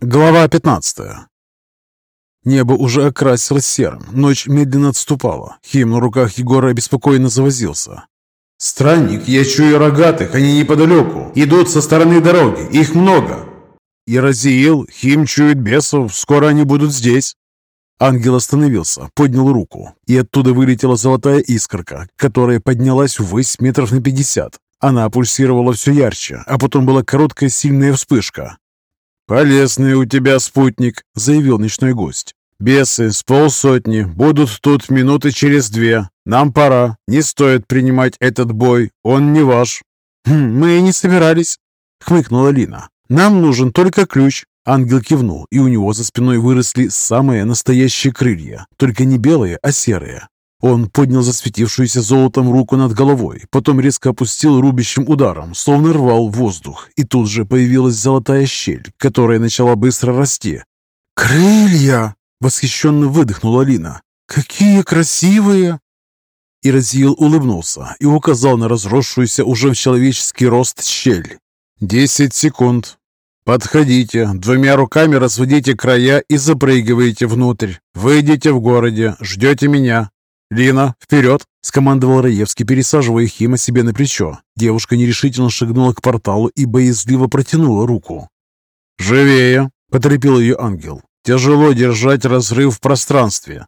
Глава 15 Небо уже окрасилось серым, ночь медленно отступала. Хим на руках Егора обеспокоенно завозился. «Странник, я чую рогатых, они неподалеку. Идут со стороны дороги, их много». «Иразиил, Хим чует бесов, скоро они будут здесь». Ангел остановился, поднял руку, и оттуда вылетела золотая искорка, которая поднялась ввысь метров на пятьдесят. Она пульсировала все ярче, а потом была короткая сильная вспышка. «Полезный у тебя спутник», — заявил ночной гость. «Бесы с полсотни будут тут минуты через две. Нам пора. Не стоит принимать этот бой. Он не ваш». «Хм, «Мы и не собирались», — хмыкнула Лина. «Нам нужен только ключ». Ангел кивнул, и у него за спиной выросли самые настоящие крылья, только не белые, а серые. Он поднял засветившуюся золотом руку над головой, потом резко опустил рубящим ударом, словно рвал воздух, и тут же появилась золотая щель, которая начала быстро расти. «Крылья!» — восхищенно выдохнула Лина. «Какие красивые!» Иразиил улыбнулся и указал на разросшуюся уже в человеческий рост щель. «Десять секунд. Подходите, двумя руками разводите края и запрыгиваете внутрь. Выйдите в городе, ждете меня. «Лина, вперед!» – скомандовал Раевский, пересаживая Хима себе на плечо. Девушка нерешительно шагнула к порталу и боязливо протянула руку. «Живее!» – поторопил ее ангел. «Тяжело держать разрыв в пространстве».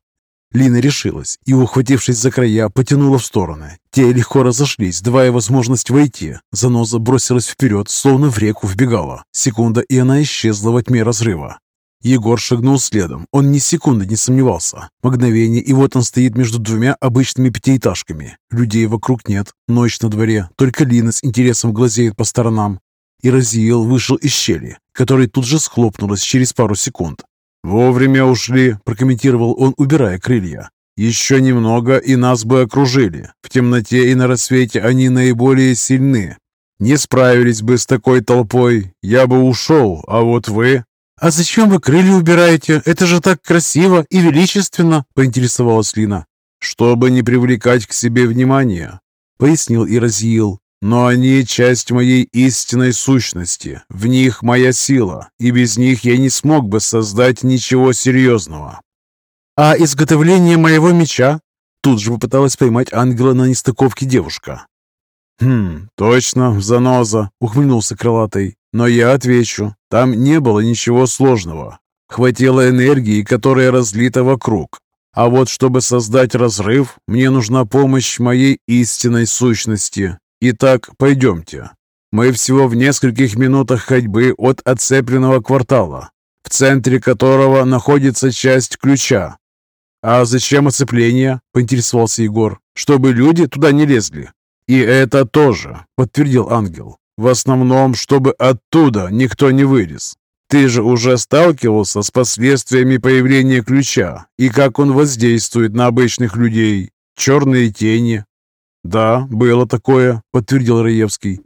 Лина решилась и, ухватившись за края, потянула в стороны. Те легко разошлись, давая возможность войти. Заноза бросилась вперед, словно в реку вбегала. Секунда, и она исчезла во тьме разрыва. Егор шагнул следом. Он ни секунды не сомневался. Мгновение, и вот он стоит между двумя обычными пятиэтажками. Людей вокруг нет. Ночь на дворе. Только Лина с интересом глазеет по сторонам. И Разиел вышел из щели, которая тут же схлопнулась через пару секунд. «Вовремя ушли», – прокомментировал он, убирая крылья. «Еще немного, и нас бы окружили. В темноте и на рассвете они наиболее сильны. Не справились бы с такой толпой. Я бы ушел, а вот вы...» «А зачем вы крылья убираете? Это же так красиво и величественно!» – поинтересовалась Лина. «Чтобы не привлекать к себе внимания», – пояснил Иразиил. «Но они – часть моей истинной сущности. В них моя сила, и без них я не смог бы создать ничего серьезного». «А изготовление моего меча?» Тут же попыталась поймать ангела на нестыковке девушка. «Хм, точно, заноза!» – ухмыльнулся крылатый. «Но я отвечу, там не было ничего сложного. Хватило энергии, которая разлита вокруг. А вот чтобы создать разрыв, мне нужна помощь моей истинной сущности. Итак, пойдемте. Мы всего в нескольких минутах ходьбы от оцепленного квартала, в центре которого находится часть ключа. «А зачем оцепление?» – поинтересовался Егор. «Чтобы люди туда не лезли». «И это тоже», – подтвердил ангел. В основном, чтобы оттуда никто не вылез. Ты же уже сталкивался с последствиями появления ключа и как он воздействует на обычных людей. Черные тени. Да, было такое, подтвердил Раевский.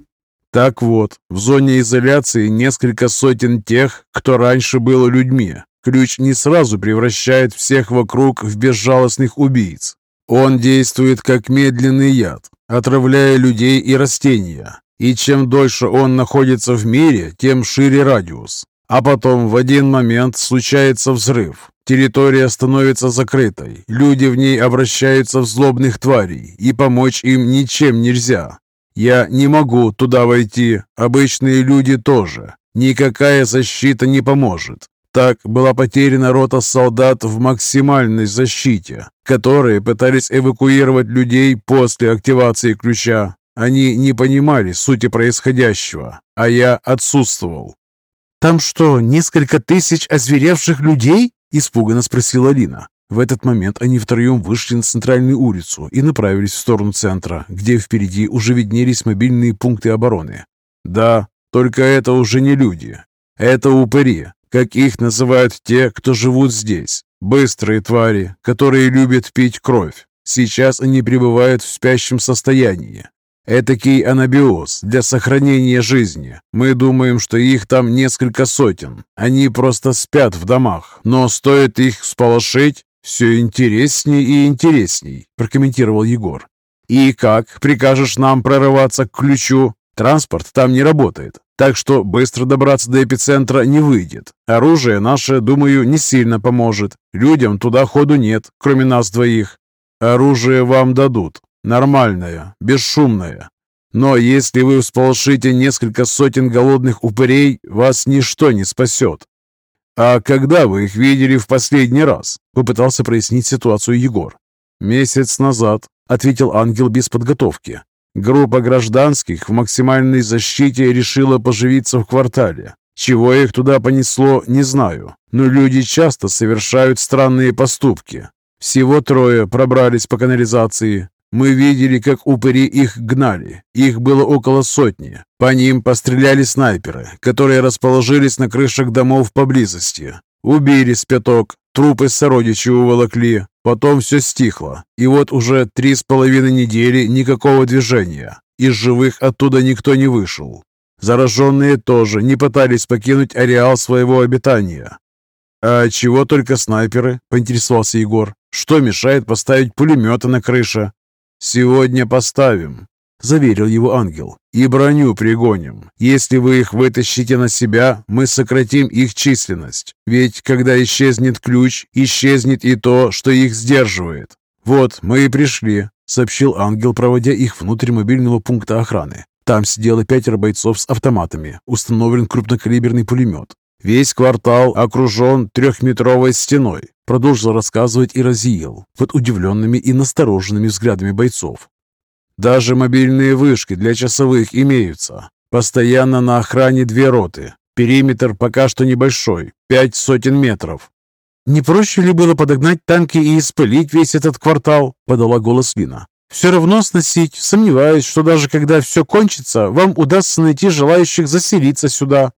Так вот, в зоне изоляции несколько сотен тех, кто раньше был людьми. Ключ не сразу превращает всех вокруг в безжалостных убийц. Он действует как медленный яд, отравляя людей и растения. И чем дольше он находится в мире, тем шире радиус. А потом в один момент случается взрыв. Территория становится закрытой, люди в ней обращаются в злобных тварей, и помочь им ничем нельзя. Я не могу туда войти, обычные люди тоже. Никакая защита не поможет. Так была потеряна рота солдат в максимальной защите, которые пытались эвакуировать людей после активации ключа, они не понимали сути происходящего, а я отсутствовал. «Там что, несколько тысяч озверевших людей?» – испуганно спросила Лина. В этот момент они втроем вышли на центральную улицу и направились в сторону центра, где впереди уже виднелись мобильные пункты обороны. «Да, только это уже не люди. Это упыри, как их называют те, кто живут здесь. Быстрые твари, которые любят пить кровь. Сейчас они пребывают в спящем состоянии, Этакий анабиоз для сохранения жизни. Мы думаем, что их там несколько сотен. Они просто спят в домах. Но стоит их сполошить, все интересней и интересней, прокомментировал Егор. И как, прикажешь нам прорываться к ключу? Транспорт там не работает, так что быстро добраться до эпицентра не выйдет. Оружие наше, думаю, не сильно поможет. Людям туда ходу нет, кроме нас двоих. Оружие вам дадут. Нормальное, бесшумное. Но если вы всполошите несколько сотен голодных упырей, вас ничто не спасет. А когда вы их видели в последний раз? Попытался прояснить ситуацию Егор. Месяц назад, ответил ангел без подготовки. Группа гражданских в максимальной защите решила поживиться в квартале. Чего их туда понесло, не знаю. Но люди часто совершают странные поступки. Всего трое пробрались по канализации. Мы видели, как упыри их гнали. Их было около сотни. По ним постреляли снайперы, которые расположились на крышах домов поблизости. Убили с пяток, трупы сородичей уволокли, Потом все стихло, и вот уже три с половиной недели никакого движения. Из живых оттуда никто не вышел. Зараженные тоже не пытались покинуть ареал своего обитания. «А чего только снайперы?» – поинтересовался Егор. «Что мешает поставить пулеметы на крыше?» «Сегодня поставим», — заверил его ангел. «И броню пригоним. Если вы их вытащите на себя, мы сократим их численность. Ведь когда исчезнет ключ, исчезнет и то, что их сдерживает. Вот, мы и пришли», — сообщил ангел, проводя их внутрь мобильного пункта охраны. Там сидело пятеро бойцов с автоматами, установлен крупнокалиберный пулемет. Весь квартал окружен трехметровой стеной, продолжил рассказывать и Разиел под удивленными и настороженными взглядами бойцов. Даже мобильные вышки для часовых имеются. Постоянно на охране две роты. Периметр пока что небольшой, пять сотен метров. «Не проще ли было подогнать танки и испылить весь этот квартал?» – подала голос Лина. «Все равно сносить. Сомневаюсь, что даже когда все кончится, вам удастся найти желающих заселиться сюда».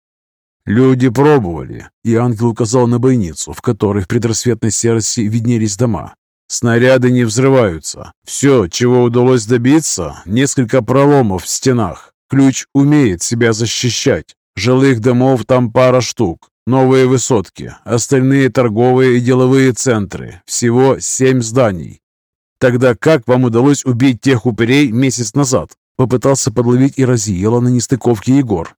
Люди пробовали, и ангел указал на бойницу, в которой в предрассветной серости виднелись дома. Снаряды не взрываются. Все, чего удалось добиться, несколько проломов в стенах. Ключ умеет себя защищать. Жилых домов там пара штук. Новые высотки, остальные торговые и деловые центры. Всего семь зданий. Тогда как вам удалось убить тех упырей месяц назад? Попытался подловить и разъела на нестыковке Егор.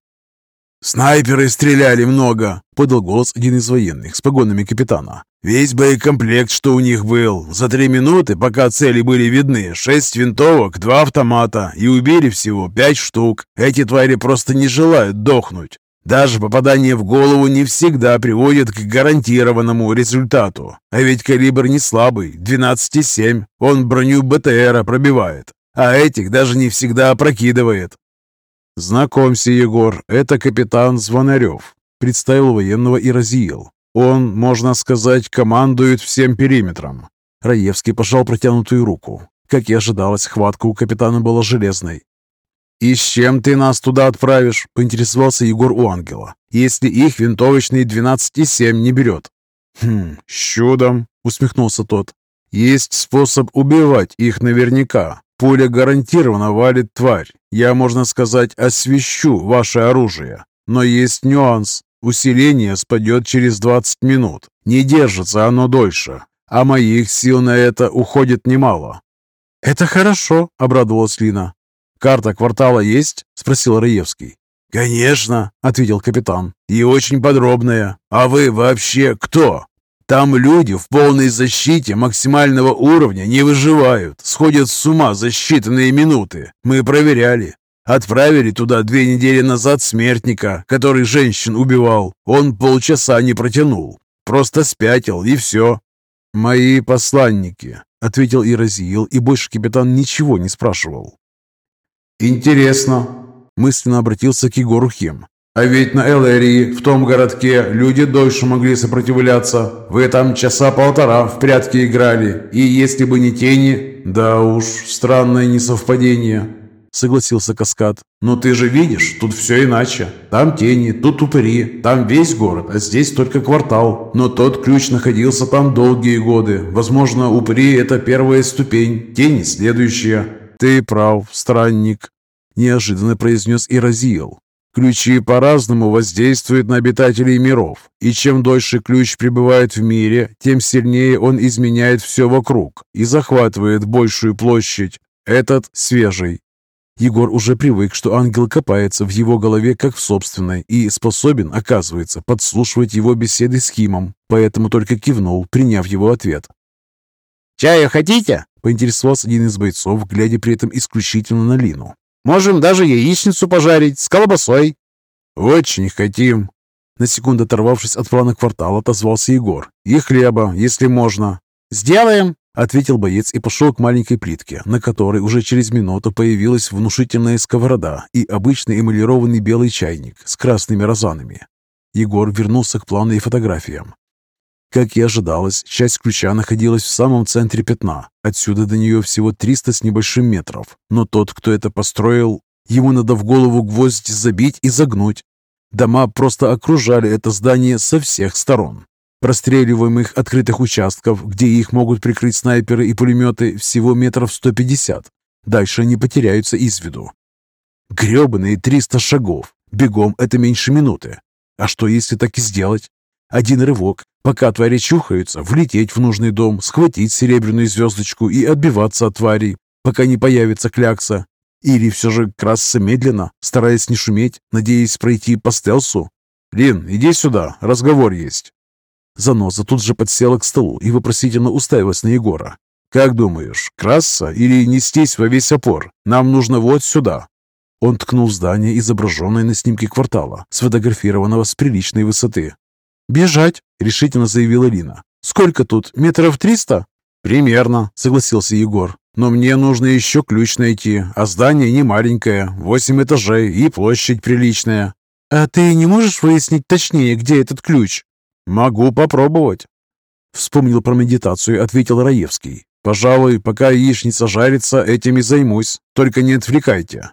«Снайперы стреляли много», — подал голос один из военных с погонами капитана. «Весь боекомплект, что у них был. За три минуты, пока цели были видны, шесть винтовок, два автомата, и убили всего пять штук. Эти твари просто не желают дохнуть. Даже попадание в голову не всегда приводит к гарантированному результату. А ведь калибр не слабый, 12,7. Он броню БТРа пробивает. А этих даже не всегда опрокидывает. «Знакомься, Егор, это капитан Звонарев», — представил военного и разъел. «Он, можно сказать, командует всем периметром». Раевский пожал протянутую руку. Как и ожидалось, хватка у капитана была железной. «И с чем ты нас туда отправишь?» — поинтересовался Егор у ангела. «Если их винтовочный 12,7 не берет». «Хм, с чудом!» — усмехнулся тот. «Есть способ убивать их наверняка. Пуля гарантированно валит тварь. Я, можно сказать, освещу ваше оружие. Но есть нюанс. Усиление спадет через 20 минут. Не держится оно дольше. А моих сил на это уходит немало. «Это хорошо», — обрадовалась Лина. «Карта квартала есть?» — спросил Раевский. «Конечно», — ответил капитан. «И очень подробная. А вы вообще кто?» Там люди в полной защите максимального уровня не выживают, сходят с ума за считанные минуты. Мы проверяли. Отправили туда две недели назад смертника, который женщин убивал. Он полчаса не протянул. Просто спятил, и все. «Мои посланники», — ответил Иразиил, и больше капитан ничего не спрашивал. «Интересно», — мысленно обратился к Егору Хим. А ведь на Элэрии, в том городке, люди дольше могли сопротивляться. Вы там часа полтора в прятки играли. И если бы не тени... Да уж, странное несовпадение, согласился Каскад. Но ты же видишь, тут все иначе. Там тени, тут упыри, там весь город, а здесь только квартал. Но тот ключ находился там долгие годы. Возможно, упыри – это первая ступень, тени – следующая. Ты прав, странник, неожиданно произнес Иразиел. Ключи по-разному воздействуют на обитателей миров, и чем дольше ключ пребывает в мире, тем сильнее он изменяет все вокруг и захватывает большую площадь. Этот свежий. Егор уже привык, что ангел копается в его голове, как в собственной, и способен, оказывается, подслушивать его беседы с Кимом, поэтому только кивнул, приняв его ответ. «Чаю хотите?» – поинтересовался один из бойцов, глядя при этом исключительно на Лину. «Можем даже яичницу пожарить с колбасой». «Очень хотим». На секунду оторвавшись от плана квартала, отозвался Егор. «И хлеба, если можно». «Сделаем!» — ответил боец и пошел к маленькой плитке, на которой уже через минуту появилась внушительная сковорода и обычный эмалированный белый чайник с красными розанами. Егор вернулся к плану и фотографиям. Как и ожидалось, часть ключа находилась в самом центре пятна. Отсюда до нее всего 300 с небольшим метров. Но тот, кто это построил, ему надо в голову гвоздь забить и загнуть. Дома просто окружали это здание со всех сторон. Простреливаемых открытых участков, где их могут прикрыть снайперы и пулеметы, всего метров 150. Дальше они потеряются из виду. Гребаные 300 шагов. Бегом это меньше минуты. А что, если так и сделать? Один рывок, пока твари чухаются, влететь в нужный дом, схватить серебряную звездочку и отбиваться от тварей, пока не появится клякса. Или все же красться медленно, стараясь не шуметь, надеясь пройти по стелсу? «Лин, иди сюда, разговор есть». Заноза тут же подсела к столу и вопросительно уставилась на Егора. «Как думаешь, краса или нестись во весь опор? Нам нужно вот сюда». Он ткнул здание, изображенное на снимке квартала, сфотографированного с приличной высоты. «Бежать», — решительно заявила Лина. «Сколько тут? Метров триста?» «Примерно», — согласился Егор. «Но мне нужно еще ключ найти, а здание не маленькое, восемь этажей и площадь приличная». «А ты не можешь выяснить точнее, где этот ключ?» «Могу попробовать». Вспомнил про медитацию, ответил Раевский. «Пожалуй, пока яичница жарится, этим и займусь. Только не отвлекайте».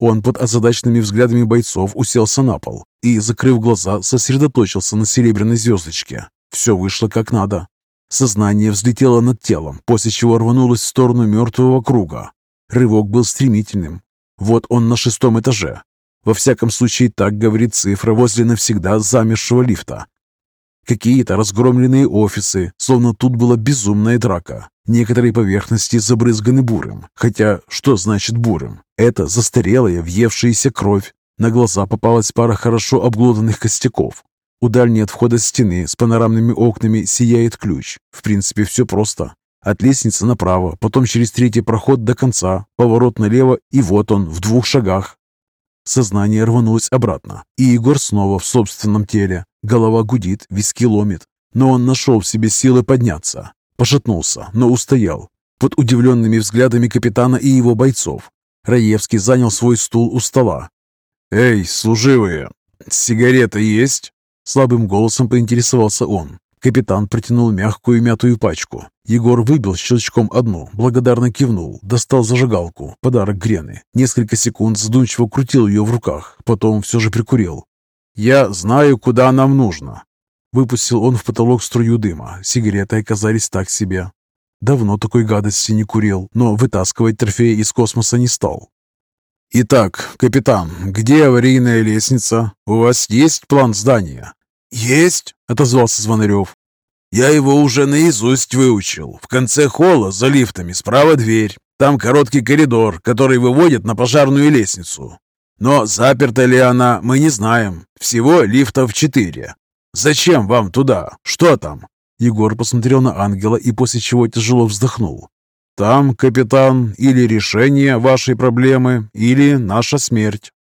Он под озадаченными взглядами бойцов уселся на пол и, закрыв глаза, сосредоточился на серебряной звездочке. Все вышло как надо. Сознание взлетело над телом, после чего рванулось в сторону мертвого круга. Рывок был стремительным. Вот он на шестом этаже. Во всяком случае, так говорит цифра возле навсегда замершего лифта. Какие-то разгромленные офисы, словно тут была безумная драка. Некоторые поверхности забрызганы бурым. Хотя, что значит бурым? Это застарелая, въевшаяся кровь. На глаза попалась пара хорошо обглоданных костяков. У дальней от входа стены с панорамными окнами сияет ключ. В принципе, все просто. От лестницы направо, потом через третий проход до конца, поворот налево, и вот он, в двух шагах. Сознание рванулось обратно, и Егор снова в собственном теле. Голова гудит, виски ломит. Но он нашел в себе силы подняться. Пошатнулся, но устоял. Под удивленными взглядами капитана и его бойцов. Раевский занял свой стул у стола. «Эй, служивые, сигарета есть?» Слабым голосом поинтересовался он. Капитан протянул мягкую мятую пачку. Егор выбил щелчком одну, благодарно кивнул, достал зажигалку, подарок Грены. Несколько секунд задумчиво крутил ее в руках, потом все же прикурил. «Я знаю, куда нам нужно». Выпустил он в потолок струю дыма. Сигареты оказались так себе. Давно такой гадости не курил, но вытаскивать трофеи из космоса не стал. «Итак, капитан, где аварийная лестница? У вас есть план здания?» «Есть», — отозвался Звонарев. «Я его уже наизусть выучил. В конце холла за лифтами справа дверь. Там короткий коридор, который выводит на пожарную лестницу. Но заперта ли она, мы не знаем. Всего лифтов четыре. Зачем вам туда? Что там?» Егор посмотрел на ангела и после чего тяжело вздохнул. «Там, капитан, или решение вашей проблемы, или наша смерть.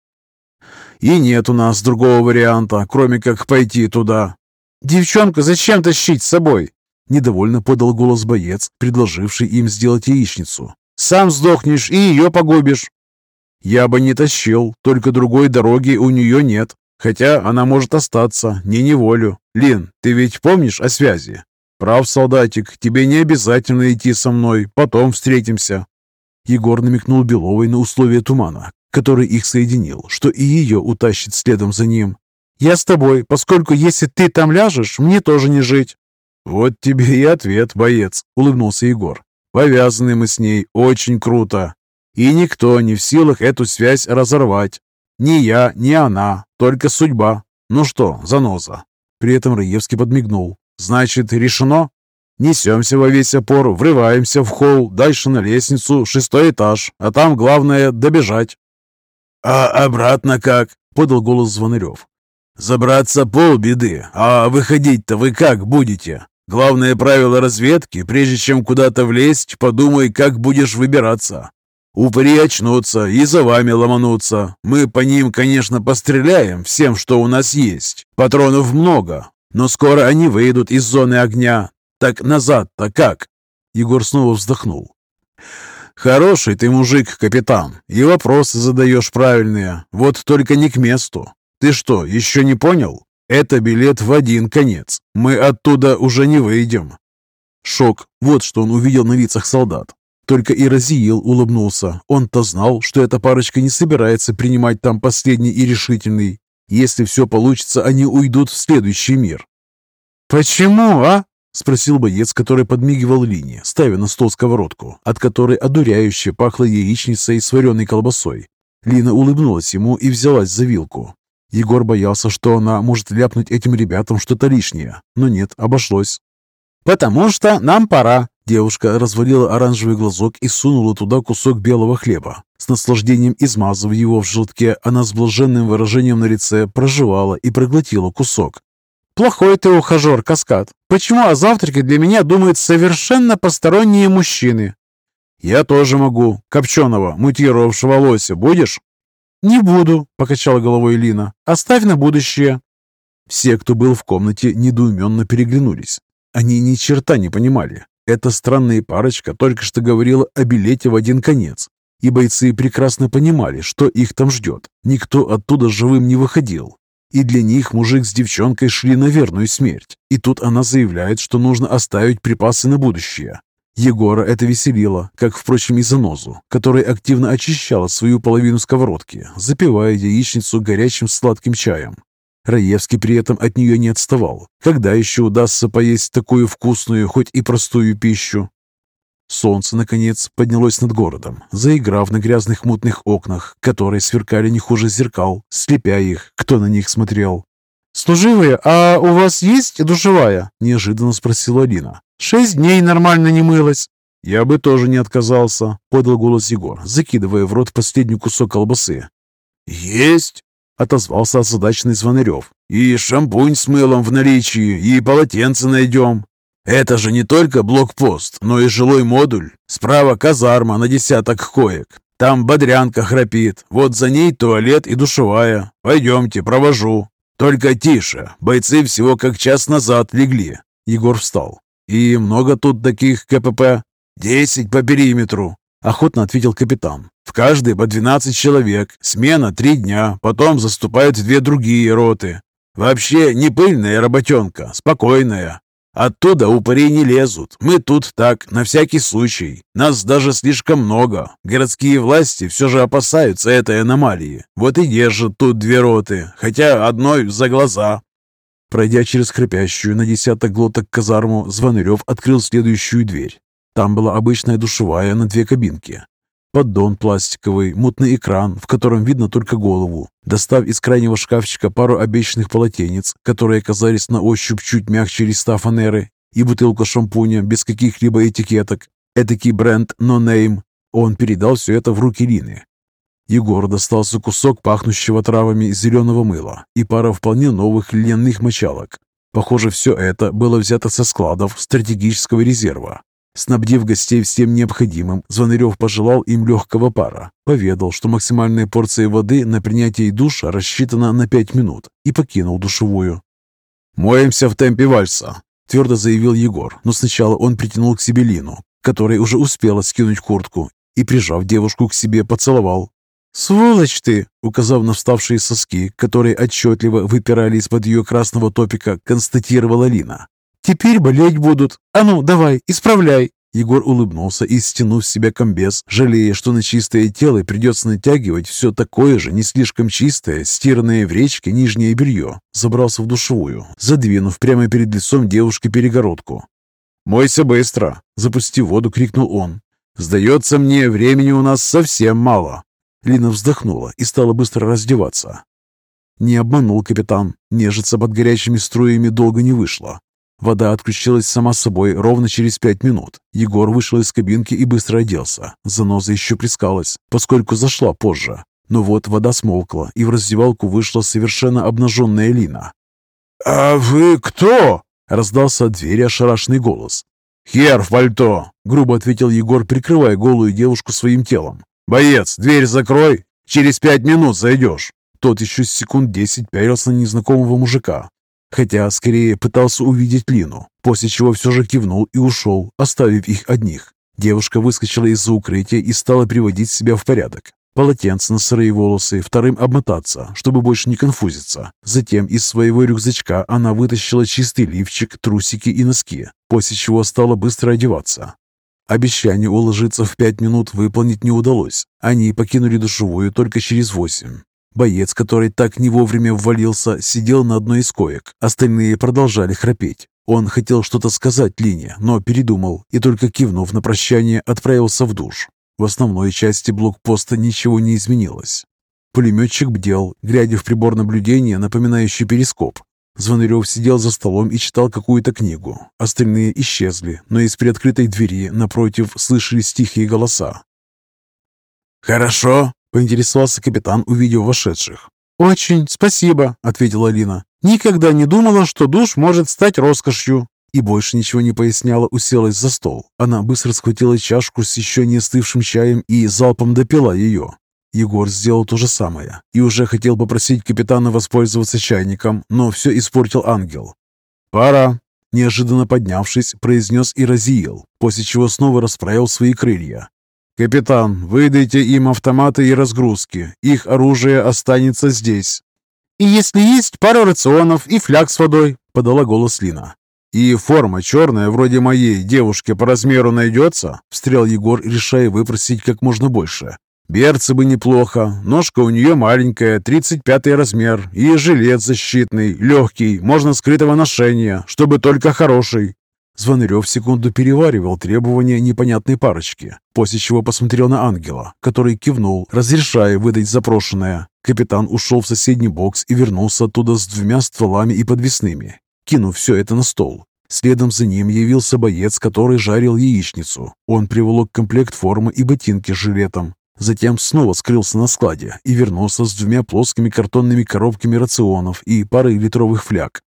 И нет у нас другого варианта, кроме как пойти туда». «Девчонку зачем тащить с собой?» Недовольно подал голос боец, предложивший им сделать яичницу. «Сам сдохнешь и ее погубишь». Я бы не тащил, только другой дороги у нее нет. Хотя она может остаться, не неволю. Лин, ты ведь помнишь о связи? Прав, солдатик, тебе не обязательно идти со мной, потом встретимся. Егор намекнул Беловой на условия тумана, который их соединил, что и ее утащит следом за ним. «Я с тобой, поскольку если ты там ляжешь, мне тоже не жить». «Вот тебе и ответ, боец», — улыбнулся Егор. «Повязаны мы с ней очень круто. И никто не в силах эту связь разорвать. Ни я, ни она, только судьба. Ну что, заноза?» При этом Раевский подмигнул. «Значит, решено?» Несемся во весь опор, врываемся в холл, дальше на лестницу, шестой этаж, а там главное добежать. «А обратно как?» — подал голос Звонарев. «Забраться полбеды, а выходить-то вы как будете? Главное правило разведки, прежде чем куда-то влезть, подумай, как будешь выбираться. Упыри очнутся и за вами ломанутся. Мы по ним, конечно, постреляем всем, что у нас есть. Патронов много, но скоро они выйдут из зоны огня. Так назад-то как?» Егор снова вздохнул. «Хороший ты мужик, капитан, и вопросы задаешь правильные, вот только не к месту. Ты что, еще не понял? Это билет в один конец. Мы оттуда уже не выйдем». Шок. Вот что он увидел на лицах солдат. Только и Разиил улыбнулся. Он-то знал, что эта парочка не собирается принимать там последний и решительный. Если все получится, они уйдут в следующий мир. «Почему, а?» — спросил боец, который подмигивал Лине, ставя на стол сковородку, от которой одуряюще пахло яичницей с вареной колбасой. Лина улыбнулась ему и взялась за вилку. Егор боялся, что она может ляпнуть этим ребятам что-то лишнее, но нет, обошлось. «Потому что нам пора», Девушка развалила оранжевый глазок и сунула туда кусок белого хлеба. С наслаждением измазав его в желтке, она с блаженным выражением на лице прожевала и проглотила кусок. «Плохой ты ухажер, Каскад. Почему о завтраке для меня думают совершенно посторонние мужчины?» «Я тоже могу. Копченого, мутировавшего лося будешь?» «Не буду», — покачала головой Лина. «Оставь на будущее». Все, кто был в комнате, недоуменно переглянулись. Они ни черта не понимали. Эта странная парочка только что говорила о билете в один конец, и бойцы прекрасно понимали, что их там ждет. Никто оттуда живым не выходил. И для них мужик с девчонкой шли на верную смерть. И тут она заявляет, что нужно оставить припасы на будущее. Егора это веселило, как, впрочем, и Занозу, которая активно очищала свою половину сковородки, запивая яичницу горячим сладким чаем. Раевский при этом от нее не отставал. Когда еще удастся поесть такую вкусную, хоть и простую пищу? Солнце, наконец, поднялось над городом, заиграв на грязных мутных окнах, которые сверкали не хуже зеркал, слепя их, кто на них смотрел. «Служивые, а у вас есть душевая?» – неожиданно спросила Алина. «Шесть дней нормально не мылась». «Я бы тоже не отказался», – подал голос Егор, закидывая в рот последний кусок колбасы. «Есть!» Отозвался озадаченный Звонарев. «И шампунь с мылом в наличии, и полотенце найдем. Это же не только блокпост, но и жилой модуль. Справа казарма на десяток коек. Там бодрянка храпит, вот за ней туалет и душевая. Пойдемте, провожу. Только тише, бойцы всего как час назад легли». Егор встал. «И много тут таких КПП?» «Десять по периметру», — охотно ответил капитан. В каждой по 12 человек, смена три дня, потом заступают две другие роты. Вообще не пыльная работенка, спокойная. Оттуда упыри не лезут. Мы тут так, на всякий случай. Нас даже слишком много. Городские власти все же опасаются этой аномалии. Вот и держат тут две роты, хотя одной за глаза. Пройдя через храпящую на десяток глоток казарму, Звонарев открыл следующую дверь. Там была обычная душевая на две кабинки. Поддон пластиковый, мутный экран, в котором видно только голову. Достав из крайнего шкафчика пару обещанных полотенец, которые оказались на ощупь чуть мягче листа фанеры, и бутылку шампуня без каких-либо этикеток, этакий бренд «No Name», он передал все это в руки Лины. Егор достался кусок пахнущего травами зеленого мыла и пара вполне новых льняных мочалок. Похоже, все это было взято со складов стратегического резерва. Снабдив гостей всем необходимым, Звонарев пожелал им легкого пара, поведал, что максимальная порция воды на принятие душа рассчитана на пять минут и покинул душевую. «Моемся в темпе вальса», – твердо заявил Егор, но сначала он притянул к себе Лину, которая уже успела скинуть куртку, и, прижав девушку к себе, поцеловал. «Сволочь ты!» – указав на вставшие соски, которые отчетливо выпирали из-под ее красного топика, констатировала Лина. Теперь болеть будут. А ну, давай, исправляй!» Егор улыбнулся и, стянув с себя комбез, жалея, что на чистое тело придется натягивать все такое же не слишком чистое, стиранное в речке нижнее белье, забрался в душевую, задвинув прямо перед лицом девушки перегородку. «Мойся быстро!» – запустив воду, крикнул он. «Сдается мне, времени у нас совсем мало!» Лина вздохнула и стала быстро раздеваться. Не обманул капитан. Нежиться под горячими струями долго не вышло. Вода отключилась сама собой ровно через пять минут. Егор вышел из кабинки и быстро оделся. Заноза еще плескалась, поскольку зашла позже. Но вот вода смолкла, и в раздевалку вышла совершенно обнаженная Лина. «А вы кто?» – раздался от двери ошарашенный голос. «Хер в пальто!» – грубо ответил Егор, прикрывая голую девушку своим телом. «Боец, дверь закрой! Через пять минут зайдешь!» Тот еще секунд десять пялился на незнакомого мужика, хотя скорее пытался увидеть Лину, после чего все же кивнул и ушел, оставив их одних. Девушка выскочила из-за укрытия и стала приводить себя в порядок. Полотенце на сырые волосы, вторым обмотаться, чтобы больше не конфузиться. Затем из своего рюкзачка она вытащила чистый лифчик, трусики и носки, после чего стала быстро одеваться. Обещание уложиться в пять минут выполнить не удалось. Они покинули душевую только через восемь. Боец, который так не вовремя ввалился, сидел на одной из коек. Остальные продолжали храпеть. Он хотел что-то сказать Лине, но передумал и только кивнув на прощание, отправился в душ. В основной части блокпоста ничего не изменилось. Пулеметчик бдел, глядя в прибор наблюдения, напоминающий перископ. Звонарев сидел за столом и читал какую-то книгу. Остальные исчезли, но из приоткрытой двери напротив слышались тихие голоса. «Хорошо?» – поинтересовался капитан, увидев вошедших. «Очень, спасибо», – ответила Алина. «Никогда не думала, что душ может стать роскошью». И больше ничего не поясняла, уселась за стол. Она быстро схватила чашку с еще не остывшим чаем и залпом допила ее. Егор сделал то же самое и уже хотел попросить капитана воспользоваться чайником, но все испортил ангел. «Пора!» Неожиданно поднявшись, произнес и разъел, после чего снова расправил свои крылья. «Капитан, выдайте им автоматы и разгрузки. Их оружие останется здесь». «И если есть пара рационов и фляг с водой», — подала голос Лина. «И форма черная, вроде моей, девушке по размеру найдется?» — встрял Егор, решая выпросить как можно больше. «Берцы бы неплохо. Ножка у нее маленькая, 35 размер. И жилет защитный, легкий, можно скрытого ношения, чтобы только хороший». Звонарев секунду переваривал требования непонятной парочки, после чего посмотрел на ангела, который кивнул, разрешая выдать запрошенное. Капитан ушел в соседний бокс и вернулся оттуда с двумя стволами и подвесными кинув все это на стол. Следом за ним явился боец, который жарил яичницу. Он приволок комплект формы и ботинки с жилетом. Затем снова скрылся на складе и вернулся с двумя плоскими картонными коробками рационов и парой литровых фляг.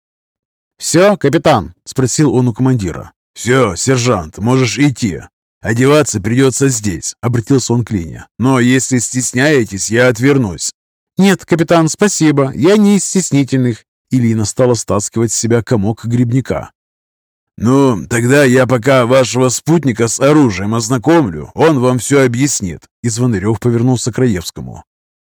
«Все, капитан?» – спросил он у командира. «Все, сержант, можешь идти. Одеваться придется здесь», – обратился он к Лине. «Но если стесняетесь, я отвернусь». «Нет, капитан, спасибо. Я не из стеснительных. Илина стала стаскивать с себя комок грибника. «Ну, тогда я пока вашего спутника с оружием ознакомлю, он вам все объяснит». И Звонарев повернулся к Раевскому.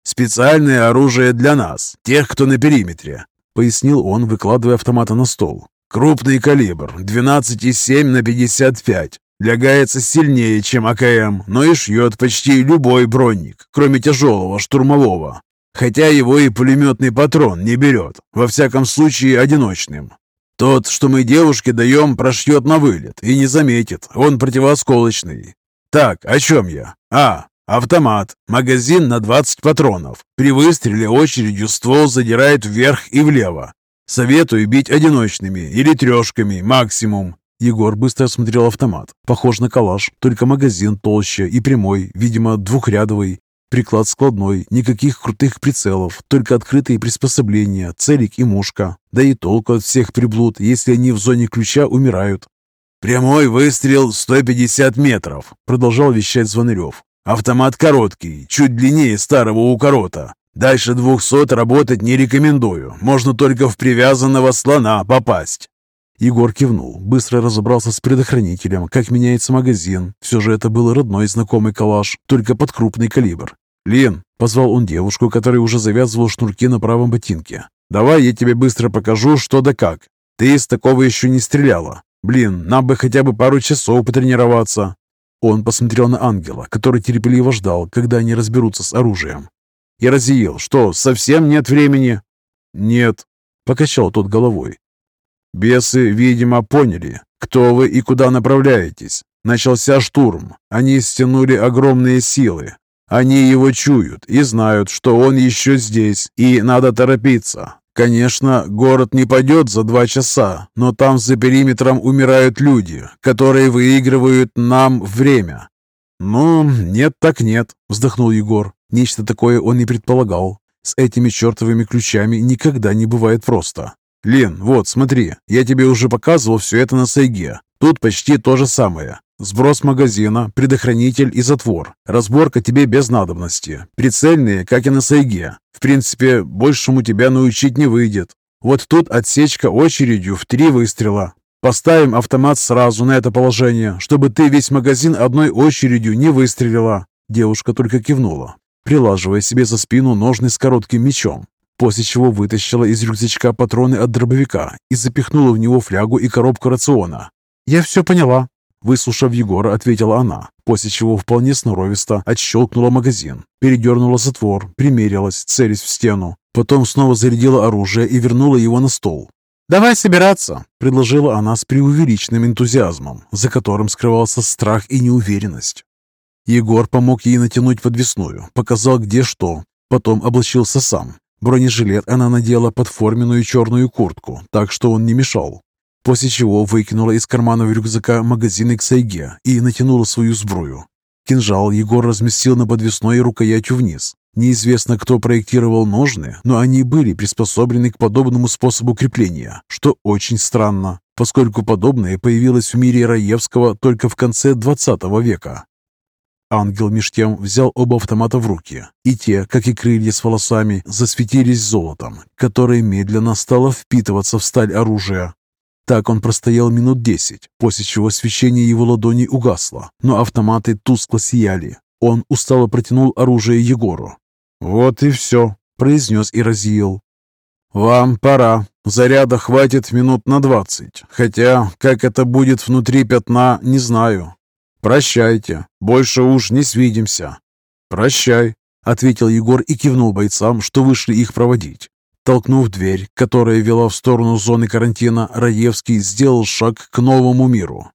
«Специальное оружие для нас, тех, кто на периметре», — пояснил он, выкладывая автоматы на стол. «Крупный калибр, 12,7 на 55. Лягается сильнее, чем АКМ, но и шьет почти любой бронник, кроме тяжелого штурмового. Хотя его и пулеметный патрон не берет, во всяком случае одиночным. Тот, что мы девушке даем, прошьет на вылет и не заметит, он противоосколочный. Так, о чем я? А, автомат, магазин на 20 патронов. При выстреле очередью ствол задирает вверх и влево. Советую бить одиночными или трешками максимум. Егор быстро осмотрел автомат. Похож на калаш, только магазин толще и прямой, видимо, двухрядовый. Приклад складной, никаких крутых прицелов, только открытые приспособления, целик и мушка. Да и толку от всех приблуд, если они в зоне ключа умирают. «Прямой выстрел 150 метров», — продолжал вещать Звонарев. «Автомат короткий, чуть длиннее старого укорота. Дальше 200 работать не рекомендую, можно только в привязанного слона попасть». Егор кивнул, быстро разобрался с предохранителем, как меняется магазин. Все же это был родной знакомый калаш, только под крупный калибр. «Лин!» – позвал он девушку, которая уже завязывал шнурки на правом ботинке. «Давай я тебе быстро покажу, что да как. Ты из такого еще не стреляла. Блин, нам бы хотя бы пару часов потренироваться». Он посмотрел на ангела, который терпеливо ждал, когда они разберутся с оружием. «Я разъел. Что, совсем нет времени?» «Нет», — покачал тот головой. «Бесы, видимо, поняли, кто вы и куда направляетесь. Начался штурм. Они стянули огромные силы, они его чуют и знают, что он еще здесь, и надо торопиться. Конечно, город не пойдет за два часа, но там за периметром умирают люди, которые выигрывают нам время. «Ну, нет так нет», — вздохнул Егор. Нечто такое он не предполагал. С этими чертовыми ключами никогда не бывает просто. «Лен, вот, смотри, я тебе уже показывал все это на сайге. Тут почти то же самое. Сброс магазина, предохранитель и затвор. Разборка тебе без надобности. Прицельные, как и на сайге. В принципе, большему тебя научить не выйдет. Вот тут отсечка очередью в три выстрела. Поставим автомат сразу на это положение, чтобы ты весь магазин одной очередью не выстрелила». Девушка только кивнула, прилаживая себе за спину ножны с коротким мечом, после чего вытащила из рюкзачка патроны от дробовика и запихнула в него флягу и коробку рациона. «Я все поняла», Выслушав Егора, ответила она, после чего вполне сноровисто отщелкнула магазин, передернула затвор, примерилась, целясь в стену. Потом снова зарядила оружие и вернула его на стол. «Давай собираться», — предложила она с преувеличенным энтузиазмом, за которым скрывался страх и неуверенность. Егор помог ей натянуть подвесную, показал где что, потом облачился сам. Бронежилет она надела под форменную черную куртку, так что он не мешал после чего выкинула из кармана рюкзака магазин к сайге и натянула свою сбрую. Кинжал Егор разместил на подвесной рукоятью вниз. Неизвестно, кто проектировал ножны, но они были приспособлены к подобному способу крепления, что очень странно, поскольку подобное появилось в мире Раевского только в конце 20 века. Ангел меж тем взял оба автомата в руки, и те, как и крылья с волосами, засветились золотом, которое медленно стало впитываться в сталь оружия. Так он простоял минут десять, после чего свечение его ладони угасло, но автоматы тускло сияли. Он устало протянул оружие Егору. «Вот и все», — произнес Иразиил. «Вам пора. Заряда хватит минут на двадцать. Хотя, как это будет внутри пятна, не знаю. Прощайте. Больше уж не свидимся». «Прощай», — ответил Егор и кивнул бойцам, что вышли их проводить. Толкнув дверь, которая вела в сторону зоны карантина, Раевский сделал шаг к новому миру.